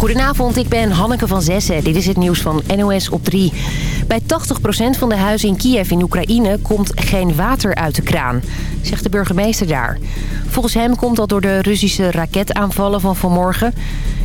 Goedenavond, ik ben Hanneke van Zessen. Dit is het nieuws van NOS op 3. Bij 80% van de huizen in Kiev in Oekraïne komt geen water uit de kraan, zegt de burgemeester daar. Volgens hem komt dat door de Russische raketaanvallen van vanmorgen.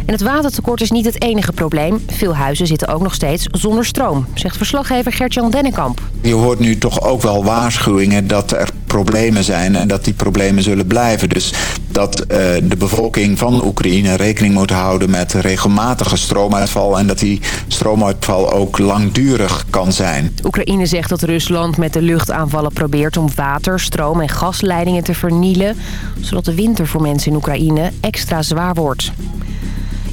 En het watertekort is niet het enige probleem. Veel huizen zitten ook nog steeds zonder stroom, zegt verslaggever Gert-Jan Dennekamp. Je hoort nu toch ook wel waarschuwingen dat er problemen zijn en dat die problemen zullen blijven. Dus dat uh, de bevolking van Oekraïne rekening moet houden met regelmatige stroomuitval... en dat die stroomuitval ook langdurig kan zijn. Oekraïne zegt dat Rusland met de luchtaanvallen probeert om water, stroom en gasleidingen te vernielen... zodat de winter voor mensen in Oekraïne extra zwaar wordt.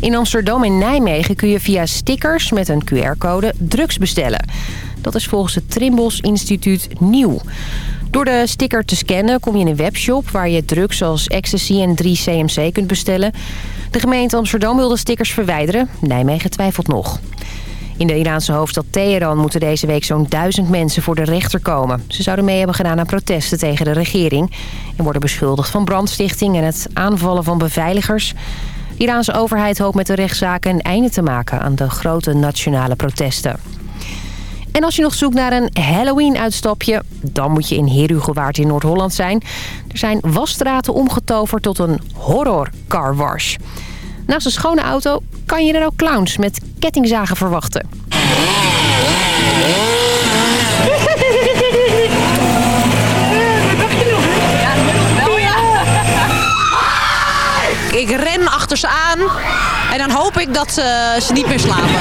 In Amsterdam en Nijmegen kun je via stickers met een QR-code drugs bestellen. Dat is volgens het Trimbos Instituut nieuw. Door de sticker te scannen kom je in een webshop waar je drugs zoals ecstasy en 3-CMC kunt bestellen. De gemeente Amsterdam wil de stickers verwijderen. Nijmegen twijfelt nog. In de Iraanse hoofdstad Teheran moeten deze week zo'n duizend mensen voor de rechter komen. Ze zouden mee hebben gedaan aan protesten tegen de regering... en worden beschuldigd van brandstichting en het aanvallen van beveiligers. De Iraanse overheid hoopt met de rechtszaken een einde te maken aan de grote nationale protesten. En als je nog zoekt naar een Halloween-uitstapje... dan moet je in Herugewaard in Noord-Holland zijn. Er zijn wasstraten omgetoverd tot een horror car wash. Naast een schone auto kan je er ook clowns met kettingzagen verwachten. Ik ren achter ze aan en dan hoop ik dat ze, ze niet meer slapen.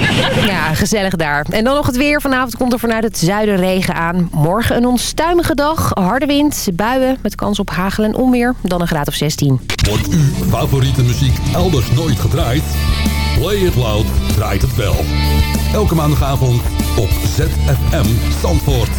Ja, gezellig daar. En dan nog het weer. Vanavond komt er vanuit het zuiden regen aan. Morgen een onstuimige dag. Harde wind, buien met kans op hagel en onweer. Dan een graad of 16. Wordt uw favoriete muziek elders nooit gedraaid? Play It Loud draait het wel. Elke maandagavond op ZFM Zandvoort.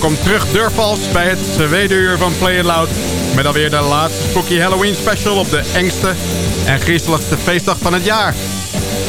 Welkom terug Durfals bij het tweede uur van Play It Loud. Met alweer de laatste Spooky Halloween special op de engste en griezeligste feestdag van het jaar.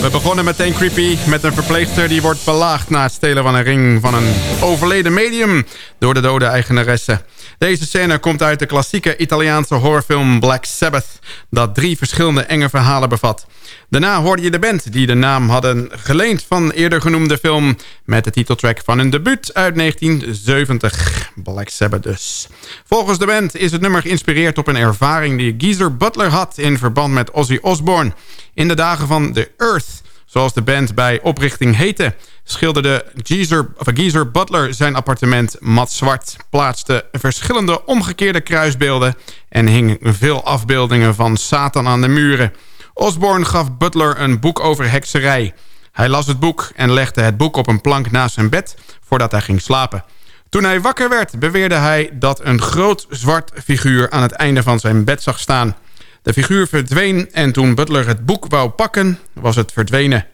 We begonnen meteen creepy met een verpleegster die wordt belaagd na het stelen van een ring van een overleden medium door de dode eigenaresse. Deze scène komt uit de klassieke Italiaanse horrorfilm Black Sabbath, dat drie verschillende enge verhalen bevat. Daarna hoorde je de band die de naam hadden geleend van eerder genoemde film... met de titeltrack van hun debuut uit 1970. Black Sabbath dus. Volgens de band is het nummer geïnspireerd op een ervaring... die Geezer Butler had in verband met Ozzy Osbourne... in de dagen van The Earth, zoals de band bij oprichting heette... schilderde Geezer, of Geezer Butler zijn appartement mat zwart... plaatste verschillende omgekeerde kruisbeelden... en hing veel afbeeldingen van Satan aan de muren... Osborne gaf Butler een boek over hekserij. Hij las het boek en legde het boek op een plank naast zijn bed voordat hij ging slapen. Toen hij wakker werd beweerde hij dat een groot zwart figuur aan het einde van zijn bed zag staan. De figuur verdween en toen Butler het boek wou pakken was het verdwenen.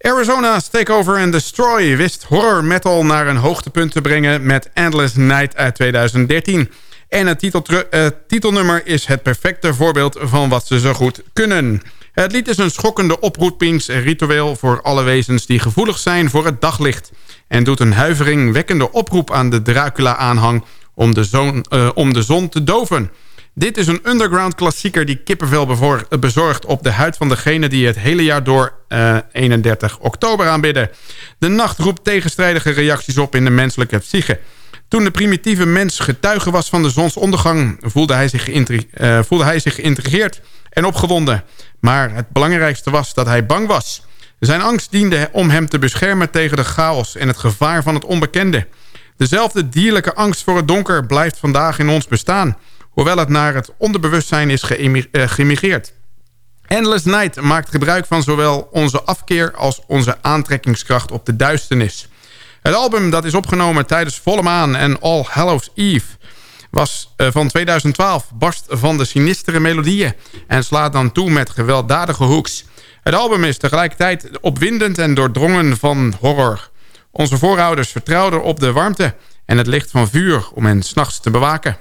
Arizona's Takeover and Destroy wist horror metal naar een hoogtepunt te brengen met Endless Night uit 2013... En het uh, titelnummer is het perfecte voorbeeld van wat ze zo goed kunnen. Het lied is een schokkende oproepingsritueel voor alle wezens die gevoelig zijn voor het daglicht. En doet een huiveringwekkende oproep aan de Dracula-aanhang om, de zon, uh, om de zon te doven. Dit is een underground klassieker die kippenvel bezorgt op de huid van degene die het hele jaar door uh, eh, 31 oktober aanbidden. De nacht roept tegenstrijdige reacties op in de menselijke psyche. Toen de primitieve mens getuige was van de zonsondergang... voelde hij zich, uh, voelde hij zich geïntrigeerd en opgewonden. Maar het belangrijkste was dat hij bang was. Zijn angst diende om hem te beschermen tegen de chaos... en het gevaar van het onbekende. Dezelfde dierlijke angst voor het donker blijft vandaag in ons bestaan... hoewel het naar het onderbewustzijn is uh, geëmigreerd. Endless Night maakt gebruik van zowel onze afkeer... als onze aantrekkingskracht op de duisternis... Het album dat is opgenomen tijdens Volle Maan en All Hallows Eve was uh, van 2012, barst van de sinistere melodieën... en slaat dan toe met gewelddadige hooks. Het album is tegelijkertijd opwindend en doordrongen van horror. Onze voorouders vertrouwden op de warmte en het licht van vuur om hen s'nachts te bewaken.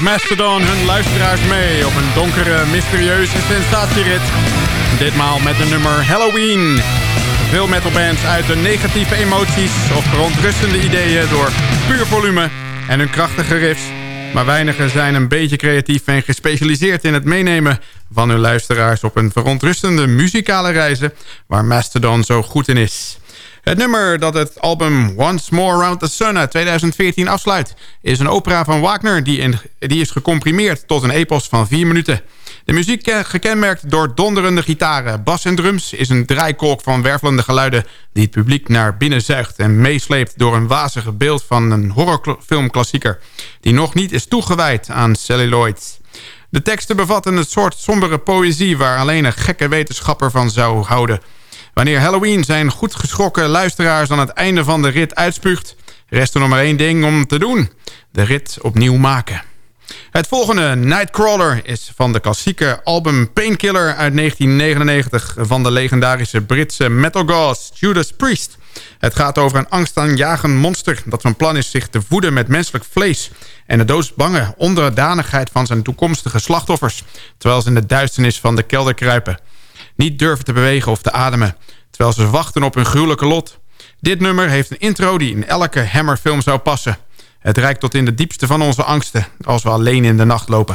Mastodon hun luisteraars mee op een donkere, mysterieuze sensatierit. Ditmaal met de nummer Halloween. Veel metalbands uiten negatieve emoties of verontrustende ideeën door puur volume en hun krachtige riffs. Maar weinigen zijn een beetje creatief en gespecialiseerd in het meenemen van hun luisteraars op een verontrustende muzikale reizen waar Mastodon zo goed in is. Het nummer dat het album Once More Around the Sun uit 2014 afsluit... is een opera van Wagner die, in, die is gecomprimeerd tot een epos van vier minuten. De muziek gekenmerkt door donderende gitaren, bas en drums... is een draaikolk van wervelende geluiden die het publiek naar binnen zuigt... en meesleept door een wazige beeld van een horrorfilmklassieker... die nog niet is toegewijd aan celluloid. De teksten bevatten een soort sombere poëzie... waar alleen een gekke wetenschapper van zou houden... Wanneer Halloween zijn goed geschrokken luisteraars aan het einde van de rit uitspuugt... rest er nog maar één ding om te doen. De rit opnieuw maken. Het volgende, Nightcrawler, is van de klassieke album Painkiller uit 1999... van de legendarische Britse metalgods Judas Priest. Het gaat over een angstaanjagend monster dat van plan is zich te voeden met menselijk vlees... en de doodsbange onderdanigheid van zijn toekomstige slachtoffers... terwijl ze in de duisternis van de kelder kruipen niet durven te bewegen of te ademen... terwijl ze wachten op hun gruwelijke lot. Dit nummer heeft een intro die in elke Hammer-film zou passen. Het reikt tot in de diepste van onze angsten... als we alleen in de nacht lopen.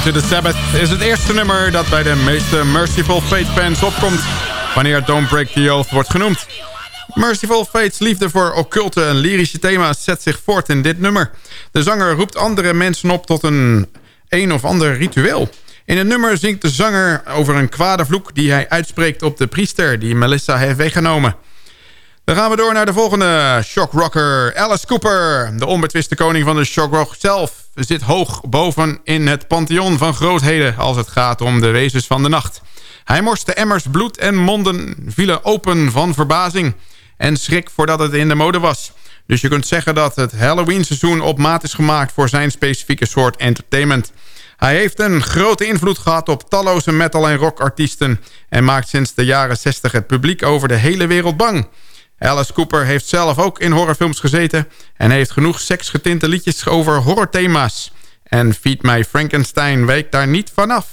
Come to the Sabbath is het eerste nummer dat bij de meeste Merciful Fate fans opkomt wanneer Don't Break the Oath wordt genoemd. Merciful Fate's liefde voor occulte en lyrische thema's zet zich voort in dit nummer. De zanger roept andere mensen op tot een een of ander ritueel. In het nummer zingt de zanger over een kwade vloek die hij uitspreekt op de priester die Melissa heeft weggenomen. Dan gaan we door naar de volgende shockrocker, Alice Cooper. De onbetwiste koning van de shockrock zelf zit hoog boven in het pantheon van grootheden... als het gaat om de wezens van de nacht. Hij morste emmers bloed en monden vielen open van verbazing... en schrik voordat het in de mode was. Dus je kunt zeggen dat het Halloween-seizoen op maat is gemaakt... voor zijn specifieke soort entertainment... Hij heeft een grote invloed gehad op talloze metal- en rockartiesten... en maakt sinds de jaren 60 het publiek over de hele wereld bang. Alice Cooper heeft zelf ook in horrorfilms gezeten... en heeft genoeg seksgetinte liedjes over horrorthema's. En Feed My Frankenstein wijkt daar niet vanaf.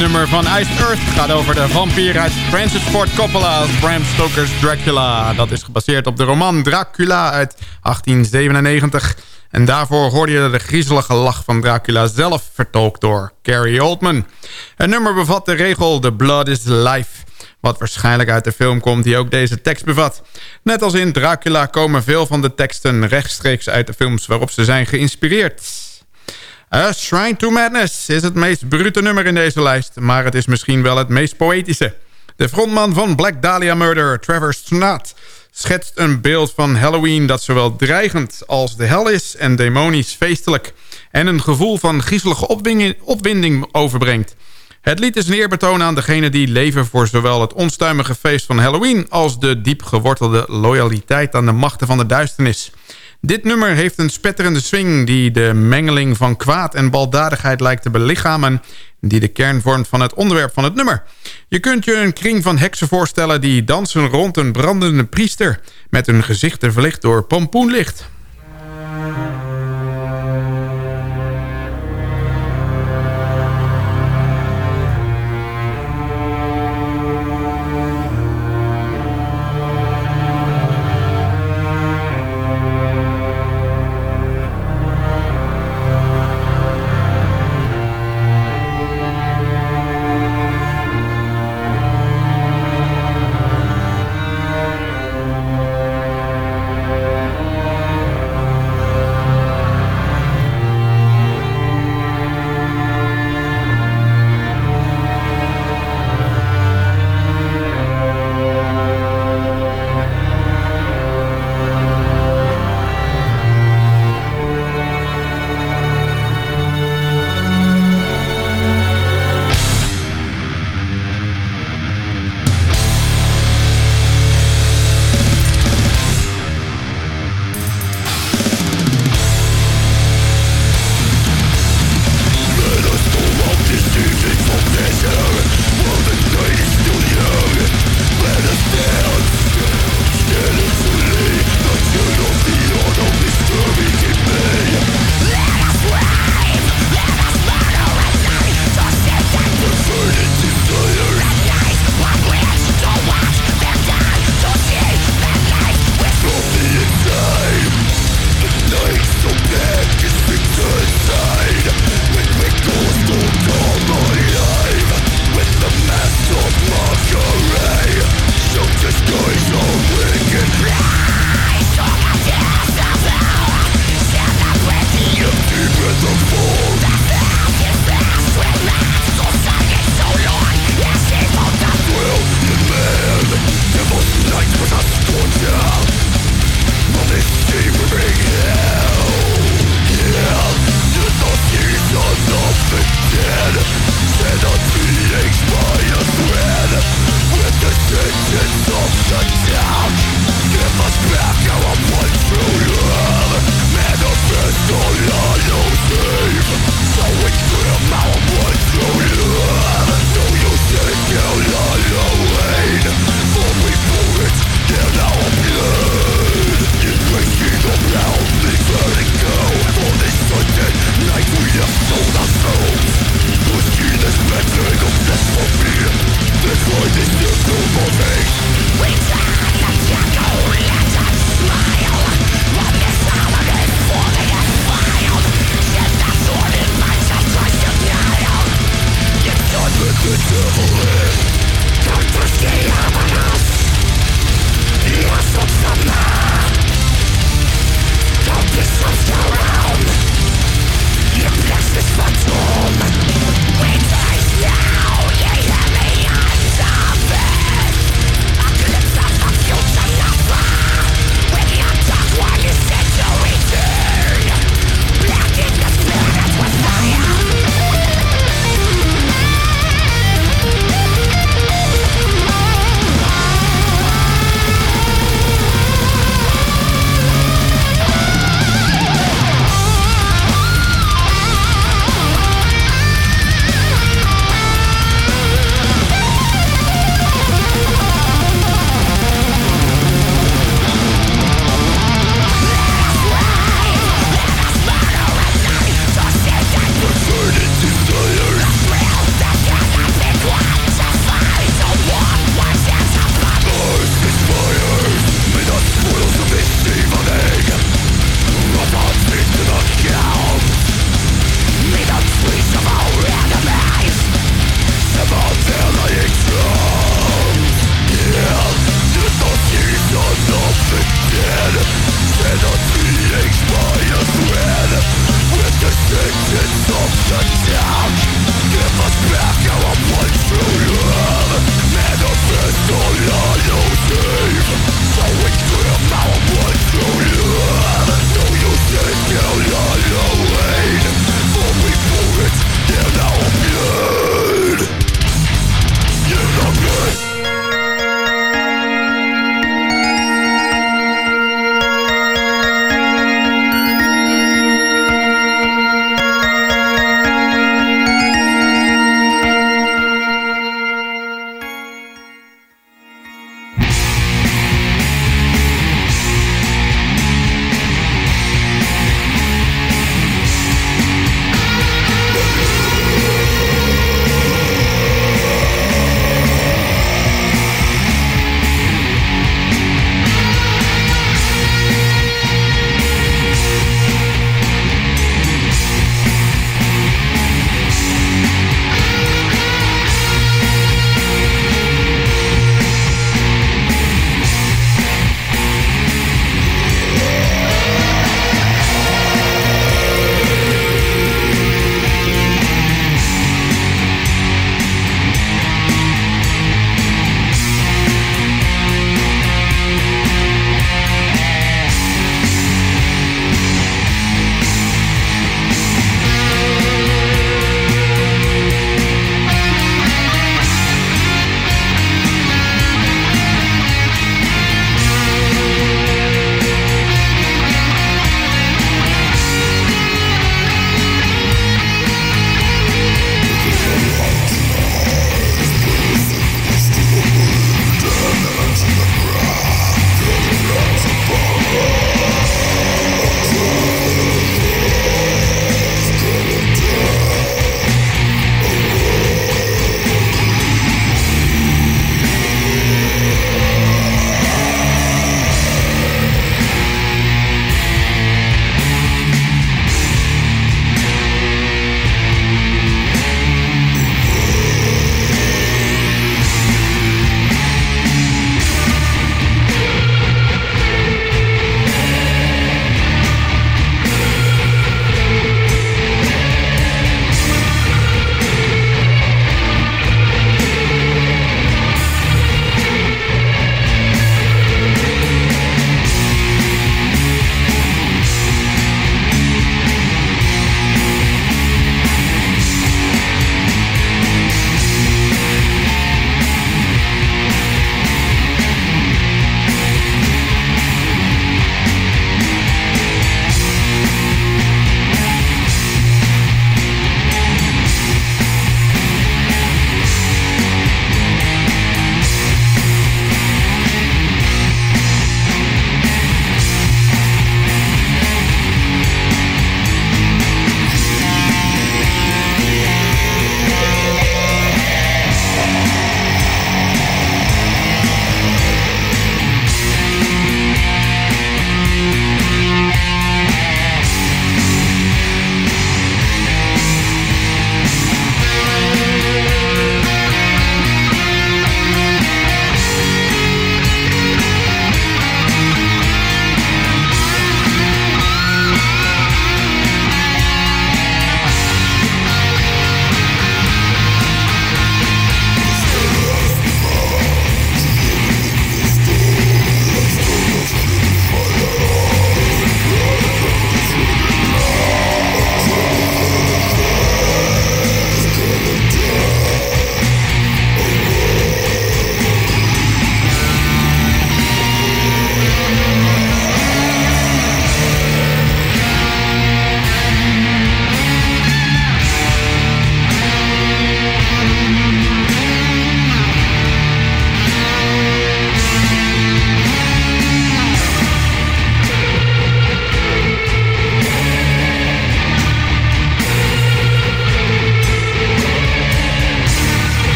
Nummer van Iced Earth gaat over de vampier uit Francis Ford Coppola als Bram Stoker's Dracula. Dat is gebaseerd op de roman Dracula uit 1897. En daarvoor hoorde je de griezelige lach van Dracula zelf vertolkt door Gary Oldman. Het nummer bevat de regel The Blood is Life. Wat waarschijnlijk uit de film komt die ook deze tekst bevat. Net als in Dracula komen veel van de teksten rechtstreeks uit de films waarop ze zijn geïnspireerd. A Shrine to Madness is het meest brute nummer in deze lijst... maar het is misschien wel het meest poëtische. De frontman van Black Dahlia Murder, Trevor Snott... schetst een beeld van Halloween dat zowel dreigend als de hel is... en demonisch feestelijk... en een gevoel van griezelige opwinding overbrengt. Het lied is een eerbetoon aan degenen die leven voor zowel het onstuimige feest van Halloween... als de diep gewortelde loyaliteit aan de machten van de duisternis... Dit nummer heeft een spetterende swing die de mengeling van kwaad en baldadigheid lijkt te belichamen... die de kern vormt van het onderwerp van het nummer. Je kunt je een kring van heksen voorstellen die dansen rond een brandende priester... met hun gezichten verlicht door pompoenlicht.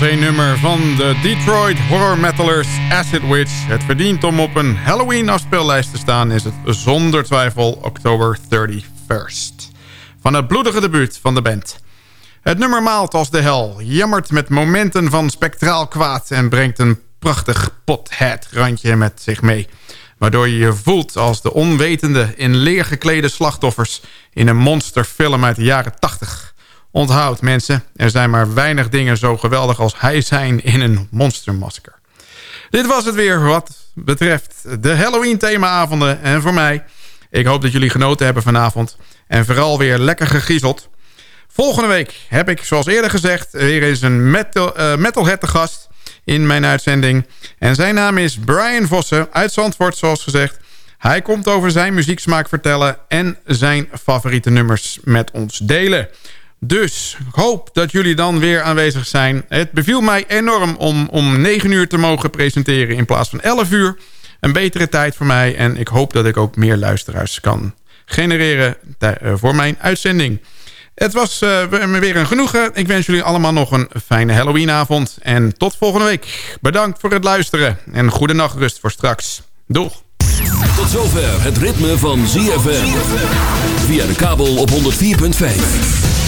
Als een nummer van de Detroit horror metalers Acid Witch. Het verdient om op een Halloween afspeellijst te staan... is het zonder twijfel oktober 31st. Van het bloedige debuut van de band. Het nummer maalt als de hel, jammert met momenten van spectraal kwaad... en brengt een prachtig pothead randje met zich mee... waardoor je je voelt als de onwetende in leer geklede slachtoffers... in een monsterfilm uit de jaren 80... Onthoud mensen, er zijn maar weinig dingen zo geweldig als hij zijn in een monstermasker. Dit was het weer wat betreft de Halloween themaavonden. En voor mij, ik hoop dat jullie genoten hebben vanavond. En vooral weer lekker gegriezeld. Volgende week heb ik, zoals eerder gezegd, weer eens een metal, uh, metalhead te gast in mijn uitzending. En zijn naam is Brian Vossen uit Zandvoort, zoals gezegd. Hij komt over zijn muzieksmaak vertellen en zijn favoriete nummers met ons delen. Dus ik hoop dat jullie dan weer aanwezig zijn. Het beviel mij enorm om om 9 uur te mogen presenteren in plaats van 11 uur. Een betere tijd voor mij en ik hoop dat ik ook meer luisteraars kan genereren eh, voor mijn uitzending. Het was uh, weer een genoegen. Ik wens jullie allemaal nog een fijne Halloweenavond. En tot volgende week. Bedankt voor het luisteren. En goede nachtrust voor straks. Doeg. Tot zover het ritme van ZFM. Via de kabel op 104.5.